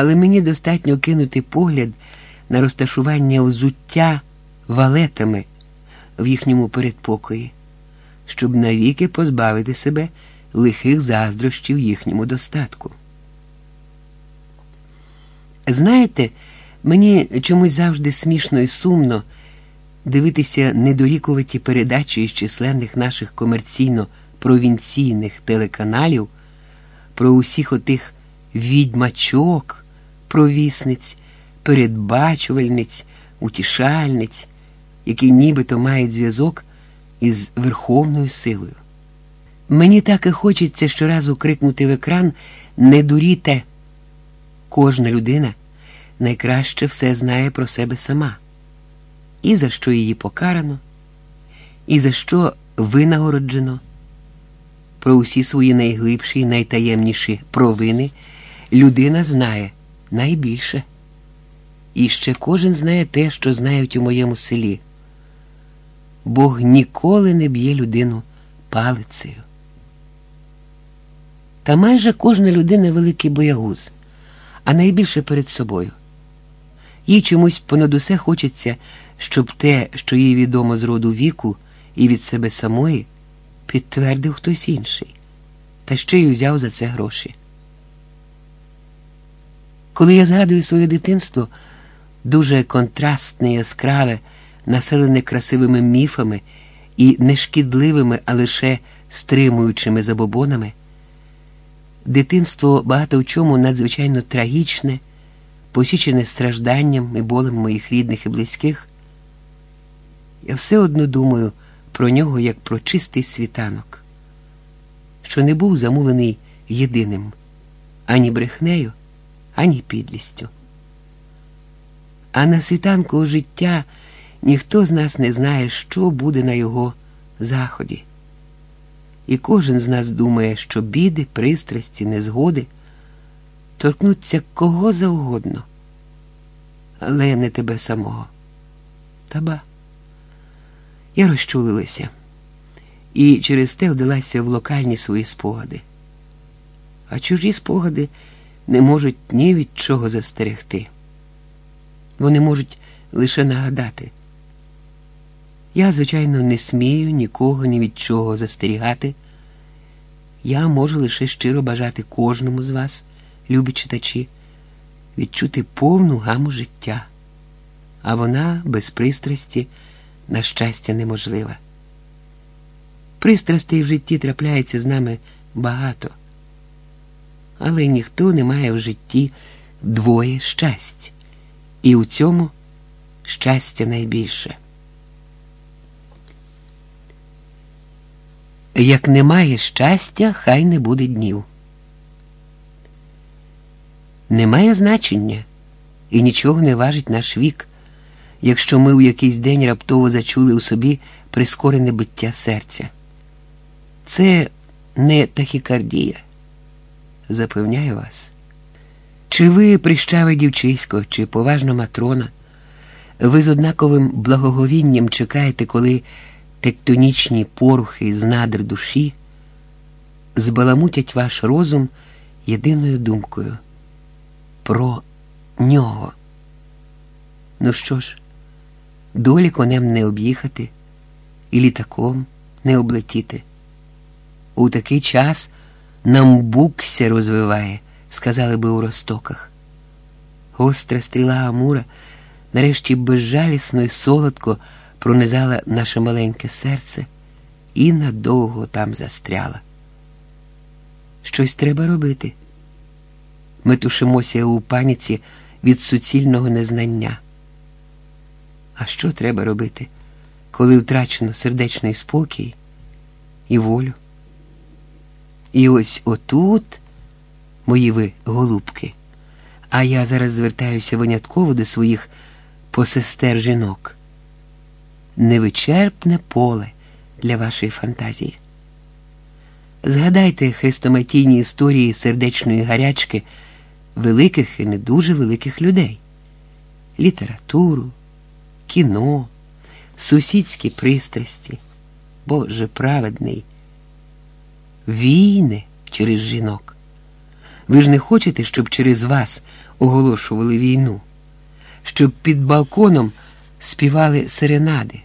Але мені достатньо кинути погляд на розташування взуття валетами в їхньому передпокої, щоб навіки позбавити себе лихих заздрощів їхньому достатку. Знаєте, мені чомусь завжди смішно і сумно дивитися недорікуваті передачі із численних наших комерційно-провінційних телеканалів про усіх отих відьмачок, провісниць, передбачувальниць, утішальниць, які нібито мають зв'язок із верховною силою. Мені так і хочеться щоразу крикнути в екран не дуріте. Кожна людина найкраще все знає про себе сама, і за що її покарано, і за що винагороджено. Про усі свої найглибші і найтаємніші провини людина знає найбільше. І ще кожен знає те, що знають у моєму селі. Бог ніколи не б'є людину палицею. Та майже кожна людина великий боягуз, а найбільше перед собою. Їй чомусь понад усе хочеться, щоб те, що їй відомо з роду віку і від себе самої, підтвердив хтось інший, та ще й взяв за це гроші. Коли я згадую своє дитинство, дуже контрастне, яскраве, населене красивими міфами і нешкідливими, а лише стримуючими забобонами, дитинство багато в чому надзвичайно трагічне, посічене стражданням і болем моїх рідних і близьких, я все одно думаю про нього як про чистий світанок, що не був замулений єдиним ані брехнею, ані підлістю. А на світанку життя ніхто з нас не знає, що буде на його заході. І кожен з нас думає, що біди, пристрасті, незгоди торкнуться кого завгодно, але не тебе самого. Та ба. Я розчулилася і через те вдалася в локальні свої спогади. А чужі спогади не можуть ні від чого застерегти. Вони можуть лише нагадати. Я, звичайно, не смію нікого ні від чого застерігати. Я можу лише щиро бажати кожному з вас, любі читачі, відчути повну гаму життя, а вона без пристрасті, на щастя, неможлива. Пристрастей в житті трапляється з нами багато, але ніхто не має в житті двоє щастя, і у цьому щастя найбільше. Як немає щастя, хай не буде днів. Немає значення і нічого не важить наш вік, якщо ми в якийсь день раптово зачули у собі прискорене биття серця. Це не тахікардія, запевняю вас. Чи ви прищаве дівчисько, чи поважна матрона, ви з однаковим благоговінням чекаєте, коли тектонічні порухи з надр душі збаламутять ваш розум єдиною думкою про нього. Ну що ж, долі конем не об'їхати і літаком не облетіти. У такий час нам букся розвиває, сказали би у ростоках. Гостра стріла Амура нарешті безжалісно і солодко пронизала наше маленьке серце і надовго там застряла. Щось треба робити. Ми тушимося у паніці від суцільного незнання. А що треба робити, коли втрачено сердечний спокій і волю? І ось отут, мої ви голубки, а я зараз звертаюся винятково до своїх посестер жінок. Невичерпне поле для вашої фантазії. Згадайте хрестоматійні історії сердечної гарячки великих і не дуже великих людей, літературу, кіно, сусідські пристрасті, Боже праведний, війни через жінок. Ви ж не хочете, щоб через вас оголошували війну, щоб під балконом співали серенади.